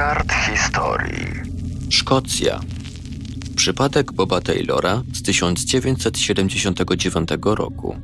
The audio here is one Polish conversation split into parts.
kart historii. Szkocja. Przypadek Boba Taylora z 1979 roku.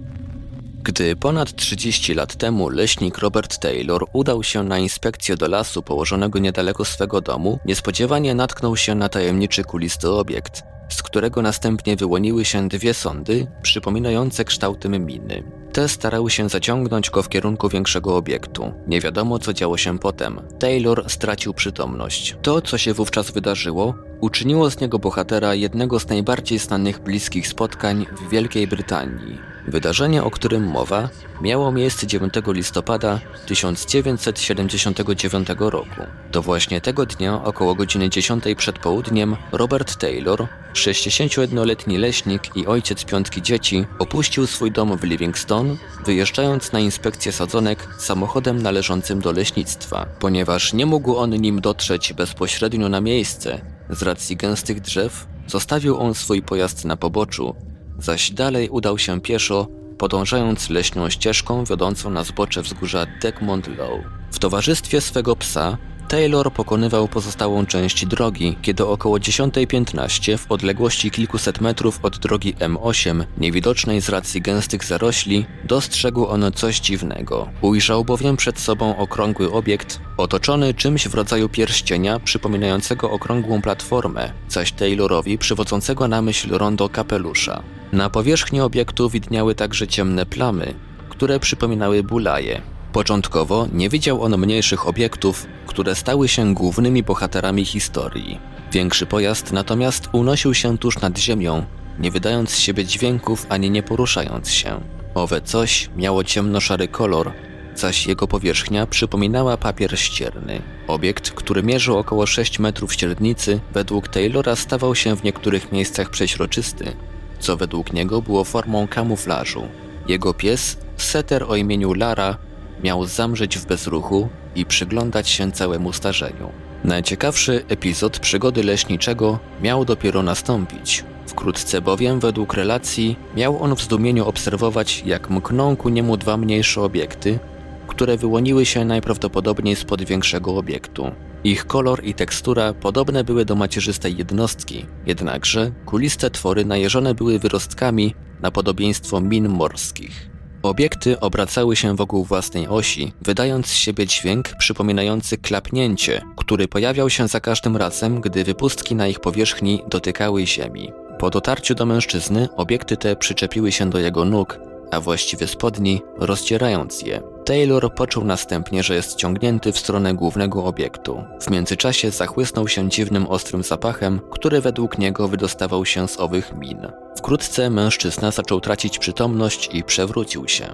Gdy ponad 30 lat temu leśnik Robert Taylor udał się na inspekcję do lasu położonego niedaleko swego domu, niespodziewanie natknął się na tajemniczy kulisty obiekt, z którego następnie wyłoniły się dwie sądy przypominające kształtem miny. Te starały się zaciągnąć go w kierunku większego obiektu. Nie wiadomo, co działo się potem. Taylor stracił przytomność. To, co się wówczas wydarzyło, uczyniło z niego bohatera jednego z najbardziej znanych bliskich spotkań w Wielkiej Brytanii. Wydarzenie, o którym mowa, miało miejsce 9 listopada 1979 roku. To właśnie tego dnia, około godziny 10 przed południem, Robert Taylor, 61-letni leśnik i ojciec piątki dzieci, opuścił swój dom w Livingston, wyjeżdżając na inspekcję sadzonek samochodem należącym do leśnictwa. Ponieważ nie mógł on nim dotrzeć bezpośrednio na miejsce, z racji gęstych drzew, zostawił on swój pojazd na poboczu, zaś dalej udał się pieszo, podążając leśną ścieżką wiodącą na zbocze wzgórza Deckmont Low. W towarzystwie swego psa Taylor pokonywał pozostałą część drogi, kiedy około 10.15 w odległości kilkuset metrów od drogi M8, niewidocznej z racji gęstych zarośli, dostrzegł on coś dziwnego. Ujrzał bowiem przed sobą okrągły obiekt, otoczony czymś w rodzaju pierścienia przypominającego okrągłą platformę, zaś Taylorowi przywodzącego na myśl rondo kapelusza. Na powierzchni obiektu widniały także ciemne plamy, które przypominały bulaje. Początkowo nie widział on mniejszych obiektów, które stały się głównymi bohaterami historii. Większy pojazd natomiast unosił się tuż nad ziemią, nie wydając z siebie dźwięków ani nie poruszając się. Owe coś miało ciemnoszary kolor, zaś jego powierzchnia przypominała papier ścierny. Obiekt, który mierzył około 6 metrów średnicy, według Taylora stawał się w niektórych miejscach przeźroczysty, co według niego było formą kamuflażu. Jego pies, setter o imieniu Lara, miał zamrzeć w bezruchu i przyglądać się całemu starzeniu. Najciekawszy epizod przygody leśniczego miał dopiero nastąpić. Wkrótce bowiem, według relacji, miał on w zdumieniu obserwować, jak mkną ku niemu dwa mniejsze obiekty, które wyłoniły się najprawdopodobniej spod większego obiektu. Ich kolor i tekstura podobne były do macierzystej jednostki, jednakże kuliste twory najeżone były wyrostkami na podobieństwo min morskich. Obiekty obracały się wokół własnej osi, wydając z siebie dźwięk przypominający klapnięcie, który pojawiał się za każdym razem, gdy wypustki na ich powierzchni dotykały ziemi. Po dotarciu do mężczyzny obiekty te przyczepiły się do jego nóg, a właściwie spodni, rozcierając je. Taylor poczuł następnie, że jest ciągnięty w stronę głównego obiektu. W międzyczasie zachłysnął się dziwnym ostrym zapachem, który według niego wydostawał się z owych min. Wkrótce mężczyzna zaczął tracić przytomność i przewrócił się.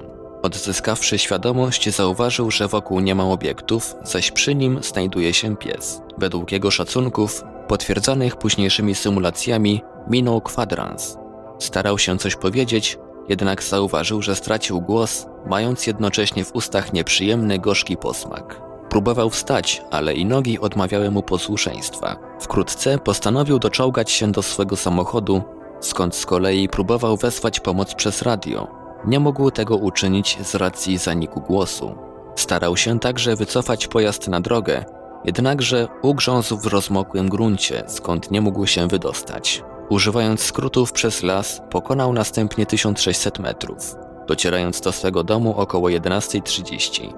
Odzyskawszy świadomość, zauważył, że wokół nie ma obiektów, zaś przy nim znajduje się pies. Według jego szacunków, potwierdzanych późniejszymi symulacjami, minął kwadrans. Starał się coś powiedzieć, jednak zauważył, że stracił głos, mając jednocześnie w ustach nieprzyjemny, gorzki posmak. Próbował wstać, ale i nogi odmawiały mu posłuszeństwa. Wkrótce postanowił doczołgać się do swego samochodu, skąd z kolei próbował wezwać pomoc przez radio. Nie mógł tego uczynić z racji zaniku głosu. Starał się także wycofać pojazd na drogę, jednakże ugrzązł w rozmokłym gruncie, skąd nie mógł się wydostać. Używając skrótów przez las, pokonał następnie 1600 metrów, docierając do swego domu około 11.30.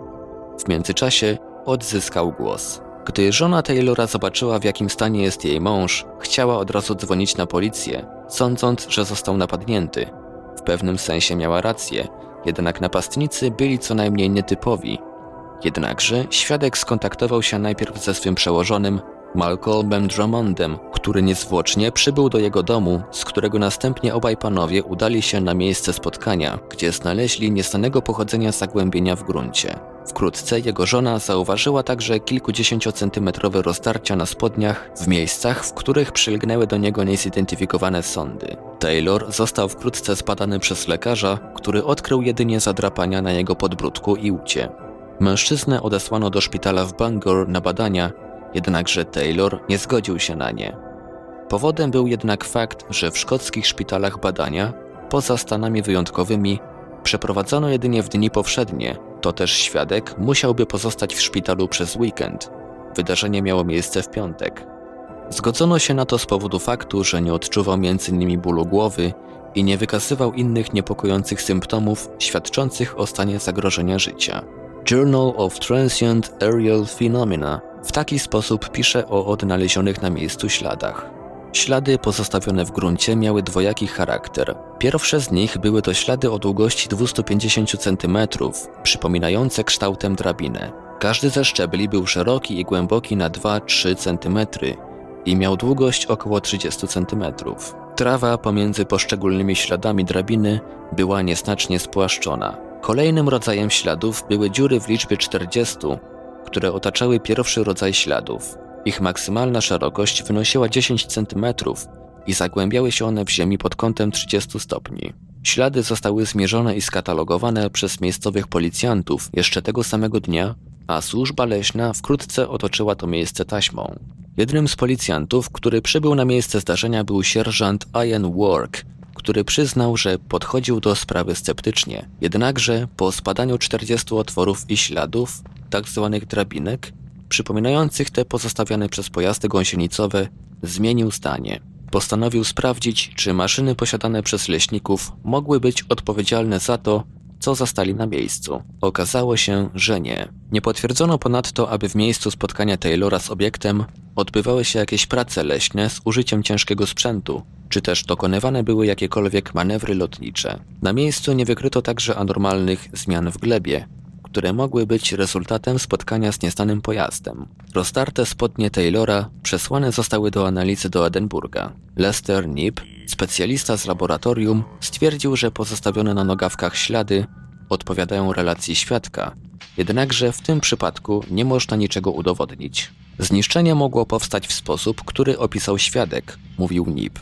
W międzyczasie odzyskał głos. Gdy żona Taylora zobaczyła, w jakim stanie jest jej mąż, chciała od razu dzwonić na policję, sądząc, że został napadnięty. W pewnym sensie miała rację, jednak napastnicy byli co najmniej nietypowi. Jednakże świadek skontaktował się najpierw ze swym przełożonym, Malcolmem Drummondem, który niezwłocznie przybył do jego domu, z którego następnie obaj panowie udali się na miejsce spotkania, gdzie znaleźli nieznanego pochodzenia zagłębienia w gruncie. Wkrótce jego żona zauważyła także kilkudziesięciocentymetrowe rozdarcia na spodniach w miejscach, w których przylgnęły do niego niezidentyfikowane sądy. Taylor został wkrótce zbadany przez lekarza, który odkrył jedynie zadrapania na jego podbródku i ucie. Mężczyznę odesłano do szpitala w Bangor na badania, jednakże Taylor nie zgodził się na nie. Powodem był jednak fakt, że w szkockich szpitalach badania, poza stanami wyjątkowymi, przeprowadzono jedynie w dni powszednie, to też świadek musiałby pozostać w szpitalu przez weekend. Wydarzenie miało miejsce w piątek. Zgodzono się na to z powodu faktu, że nie odczuwał m.in. bólu głowy i nie wykazywał innych niepokojących symptomów świadczących o stanie zagrożenia życia. Journal of Transient Aerial Phenomena w taki sposób pisze o odnalezionych na miejscu śladach. Ślady pozostawione w gruncie miały dwojaki charakter. Pierwsze z nich były to ślady o długości 250 cm, przypominające kształtem drabinę. Każdy ze szczebli był szeroki i głęboki na 2-3 cm i miał długość około 30 cm. Trawa pomiędzy poszczególnymi śladami drabiny była nieznacznie spłaszczona. Kolejnym rodzajem śladów były dziury w liczbie 40, które otaczały pierwszy rodzaj śladów. Ich maksymalna szerokość wynosiła 10 cm i zagłębiały się one w ziemi pod kątem 30 stopni. Ślady zostały zmierzone i skatalogowane przez miejscowych policjantów jeszcze tego samego dnia, a służba leśna wkrótce otoczyła to miejsce taśmą. Jednym z policjantów, który przybył na miejsce zdarzenia był sierżant Ian Work, który przyznał, że podchodził do sprawy sceptycznie. Jednakże po spadaniu 40 otworów i śladów, tzw. Tak drabinek, przypominających te pozostawiane przez pojazdy gąsienicowe, zmienił zdanie. Postanowił sprawdzić, czy maszyny posiadane przez leśników mogły być odpowiedzialne za to, co zastali na miejscu. Okazało się, że nie. Nie potwierdzono ponadto, aby w miejscu spotkania Taylora z obiektem odbywały się jakieś prace leśne z użyciem ciężkiego sprzętu, czy też dokonywane były jakiekolwiek manewry lotnicze. Na miejscu nie wykryto także anormalnych zmian w glebie, które mogły być rezultatem spotkania z nieznanym pojazdem. Roztarte spodnie Taylora przesłane zostały do analizy do Edynburga. Lester Nip, specjalista z laboratorium, stwierdził, że pozostawione na nogawkach ślady odpowiadają relacji świadka, jednakże w tym przypadku nie można niczego udowodnić. Zniszczenie mogło powstać w sposób, który opisał świadek, mówił Nip.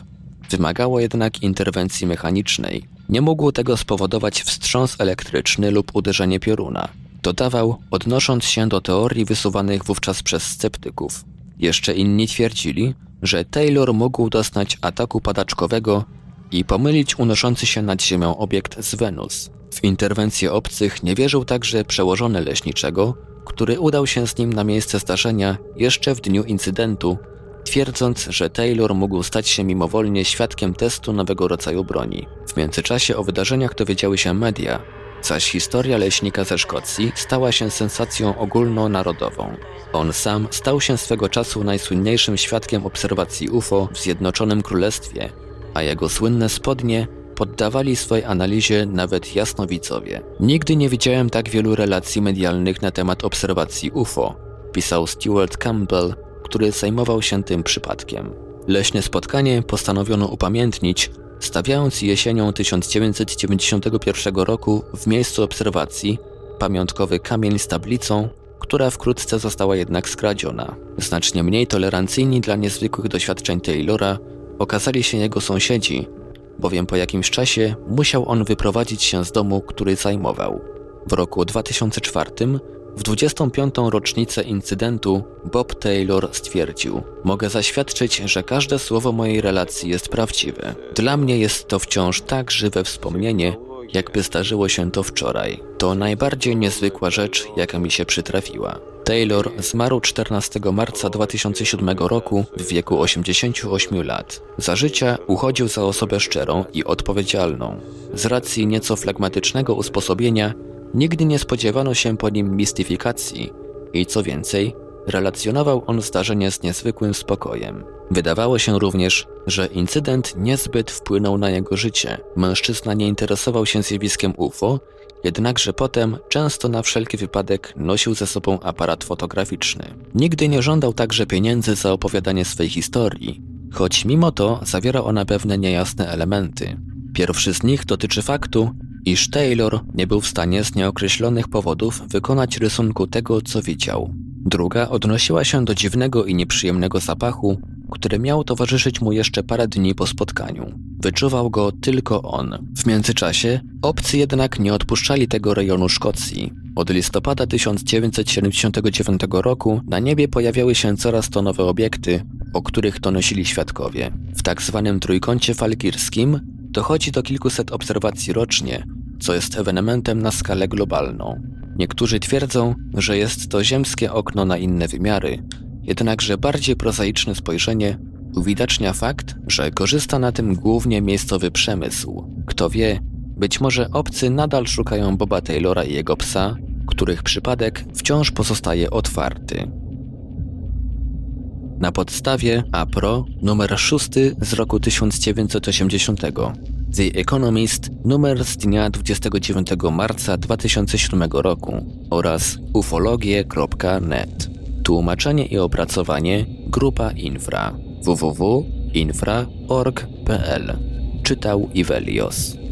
Wymagało jednak interwencji mechanicznej. Nie mógł tego spowodować wstrząs elektryczny lub uderzenie pioruna. Dodawał, odnosząc się do teorii wysuwanych wówczas przez sceptyków. Jeszcze inni twierdzili, że Taylor mógł doznać ataku padaczkowego i pomylić unoszący się nad Ziemią obiekt z Wenus. W interwencję obcych nie wierzył także przełożony leśniczego, który udał się z nim na miejsce zdarzenia jeszcze w dniu incydentu, twierdząc, że Taylor mógł stać się mimowolnie świadkiem testu nowego rodzaju broni. W międzyczasie o wydarzeniach dowiedziały się media, zaś historia leśnika ze Szkocji stała się sensacją ogólnonarodową. On sam stał się swego czasu najsłynniejszym świadkiem obserwacji UFO w Zjednoczonym Królestwie, a jego słynne spodnie poddawali swojej analizie nawet jasnowidzowie. Nigdy nie widziałem tak wielu relacji medialnych na temat obserwacji UFO, pisał Stuart Campbell, który zajmował się tym przypadkiem. Leśne spotkanie postanowiono upamiętnić, stawiając jesienią 1991 roku w miejscu obserwacji pamiątkowy kamień z tablicą, która wkrótce została jednak skradziona. Znacznie mniej tolerancyjni dla niezwykłych doświadczeń Taylora okazali się jego sąsiedzi, bowiem po jakimś czasie musiał on wyprowadzić się z domu, który zajmował. W roku 2004, w 25. rocznicę incydentu, Bob Taylor stwierdził: Mogę zaświadczyć, że każde słowo mojej relacji jest prawdziwe. Dla mnie jest to wciąż tak żywe wspomnienie, jakby zdarzyło się to wczoraj. To najbardziej niezwykła rzecz, jaka mi się przytrafiła. Taylor zmarł 14 marca 2007 roku w wieku 88 lat. Za życia uchodził za osobę szczerą i odpowiedzialną. Z racji nieco flegmatycznego usposobienia nigdy nie spodziewano się po nim mistyfikacji i co więcej, relacjonował on zdarzenie z niezwykłym spokojem. Wydawało się również, że incydent niezbyt wpłynął na jego życie. Mężczyzna nie interesował się zjawiskiem UFO Jednakże potem często na wszelki wypadek nosił ze sobą aparat fotograficzny. Nigdy nie żądał także pieniędzy za opowiadanie swej historii, choć mimo to zawiera ona pewne niejasne elementy. Pierwszy z nich dotyczy faktu, iż Taylor nie był w stanie z nieokreślonych powodów wykonać rysunku tego, co widział. Druga odnosiła się do dziwnego i nieprzyjemnego zapachu, który miał towarzyszyć mu jeszcze parę dni po spotkaniu. Wyczuwał go tylko on. W międzyczasie obcy jednak nie odpuszczali tego rejonu Szkocji. Od listopada 1979 roku na niebie pojawiały się coraz to nowe obiekty, o których donosili świadkowie. W tak zwanym trójkącie falgirskim dochodzi do kilkuset obserwacji rocznie, co jest ewenementem na skalę globalną. Niektórzy twierdzą, że jest to ziemskie okno na inne wymiary, jednakże bardziej prozaiczne spojrzenie uwidacznia fakt, że korzysta na tym głównie miejscowy przemysł. Kto wie, być może obcy nadal szukają Boba Taylora i jego psa, których przypadek wciąż pozostaje otwarty. Na podstawie APRO numer 6 z roku 1980, The Economist numer z dnia 29 marca 2007 roku oraz ufologie.net. Tłumaczenie i opracowanie Grupa Infra www.infra.org.pl Czytał Ivelios.